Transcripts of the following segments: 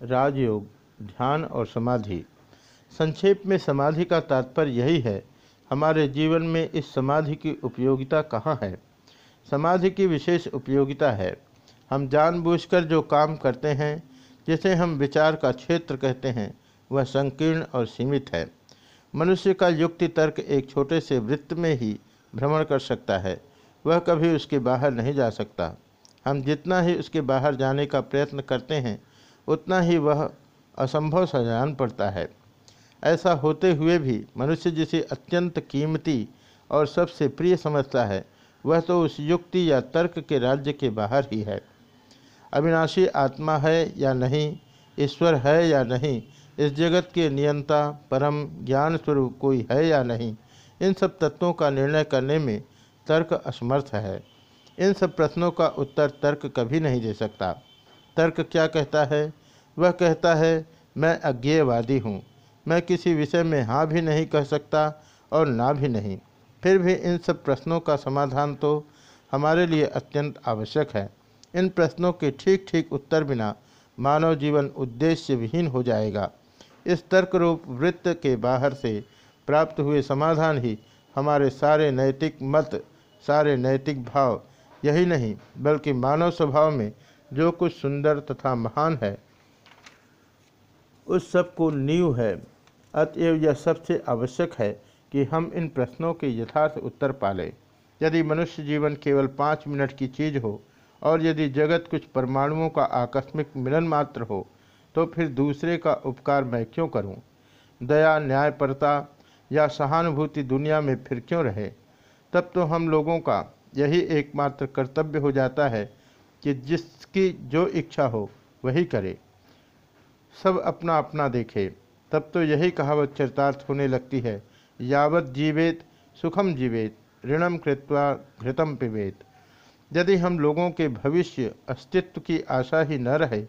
राजयोग, ध्यान और समाधि। संक्षेप में समाधि का तात्पर्य यही है, हमारे जीवन में इस समाधि की उपयोगिता कहाँ है? समाधि की विशेष उपयोगिता है, हम जानबूझकर जो काम करते हैं, जिसे हम विचार का क्षेत्र कहते हैं, वह संकीर्ण और सीमित है। मनुष्य का युक्ति तर्क एक छोटे से वृत्त में ही भ्रमण कर सकता है, वह कभी उसके बाहर नहीं जा सकता। हम जितना ही उसके बाहर जाने का प्रयत्न करते हैं उतना ही वह असंभव सा जान पड़ता है। ऐसा होते हुए भी मनुष्य जिसे अत्यंत कीमती और सबसे प्रिय समझता है, वह तो उस युक्ति या तर्क के राज्य के बाहर ही है। अविनाशी आत्मा है या नहीं, ईश्वर है या नहीं, इस जगत के नियंता, परम, ज्ञान स्वरूप कोई है या नहीं, इन सब तत्वों का निर्णय करने में तर्क असमर्थ है। इन सब प्रश्नों का उत्तर तर्क कभी नहीं दे सकता। तर्क क्या कहता है? वह कहता है, मैं अज्ञेयवादी हूँ। मैं किसी विषय में हाँ भी नहीं कह सकता और ना भी नहीं। फिर भी इन सब प्रश्नों का समाधान तो हमारे लिए अत्यंत आवश्यक है। इन प्रश्नों के ठीक ठीक उत्तर बिना मानव जीवन उद्देश्य विहीन हो जाएगा। इस तर्क रूप वृत्त के बाहर से प्राप्त हुए समाधान ही हमारे सारे नैतिक मत, सारे नैतिक भाव, यही नहीं, बल्कि मानव स्वभाव में जो कुछ सुंदर तथा महान है, उस सबको नींव है। अतएव यह सबसे आवश्यक है कि हम इन प्रश्नों के यथार्थ उत्तर पालें। यदि मनुष्य जीवन केवल पाँच मिनट की चीज़ हो, और यदि जगत कुछ परमाणुओं का आकस्मिक मिलन मात्र हो तो फिर दूसरे का उपकार मैं क्यों करूँ? दया, न्यायपरता या सहानुभूति दुनिया में फिर क्यों रहे? तब तो हम लोगों का यही एकमात्र कर्तव्य हो जाता है कि जिसकी जो इच्छा हो, वही करे सब अपना अपना देखे, तब तो यही कहावत चरितार्थ होने लगती है, यावत जीवेत, सुखम जीवेत, ऋणम कृत्वा घृतम पिबेत यदि हम लोगों के भविष्य, अस्तित्व की आशा ही न रहे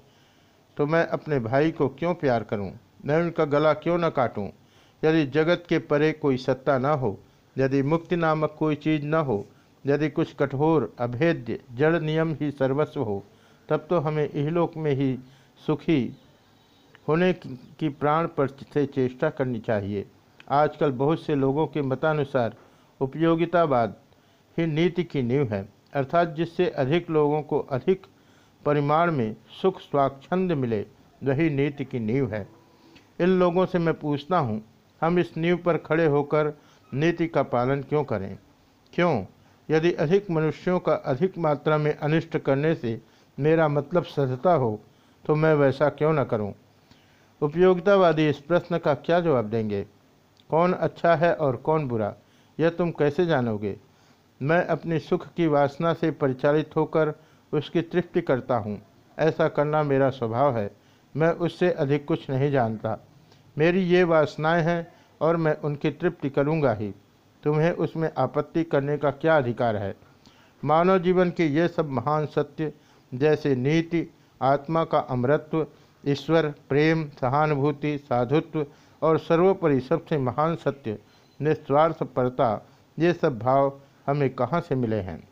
तो मैं अपने भाई को क्यों प्यार करूँ? मैं उनका गला क्यों न काटूं? यदि जगत के परे कोई सत्ता न हो, यदि मुक्ति नामक कोई चीज़ न हो यदि कुछ कठोर, अभेद्य, जड़ नियम ही सर्वस्व हो, तब तो हमें इहलोक में ही सुखी होने की प्राण पर से चेष्टा करनी चाहिए। आजकल बहुत से लोगों के मतानुसार उपयोगितावाद ही नीति की नींव है, अर्थात जिससे अधिक लोगों को अधिक परिमाण में सुख, स्वाच्छंद मिले, वही नीति की नींव है। इन लोगों से मैं पूछता हूँ, हम इस नींव पर खड़े होकर नीति का पालन क्यों करें? क्यों? यदि अधिक मनुष्यों का अधिक मात्रा में अनिष्ट करने से मेरा मतलब सधता हो तो मैं वैसा क्यों न करूँ? उपयोगितावादी इस प्रश्न का क्या जवाब देंगे? कौन अच्छा है और कौन बुरा? यह तुम कैसे जानोगे? मैं अपनी सुख की वासना से परिचालित होकर उसकी तृप्ति करता हूँ। ऐसा करना मेरा स्वभाव है। मैं उससे अधिक कुछ नहीं जानता। मेरी ये वासनाएँ हैं और मैं उनकी तृप्ति करूँगा ही। तुम्हें उसमें आपत्ति करने का क्या अधिकार है? मानव जीवन के ये सब महान सत्य, जैसे नीति, आत्मा का अमृत्व ईश्वर, प्रेम, सहानुभूति, साधुत्व और सर्वोपरि सबसे महान सत्य, निस्वार्थपरता, ये सब भाव हमें कहाँ से मिले हैं?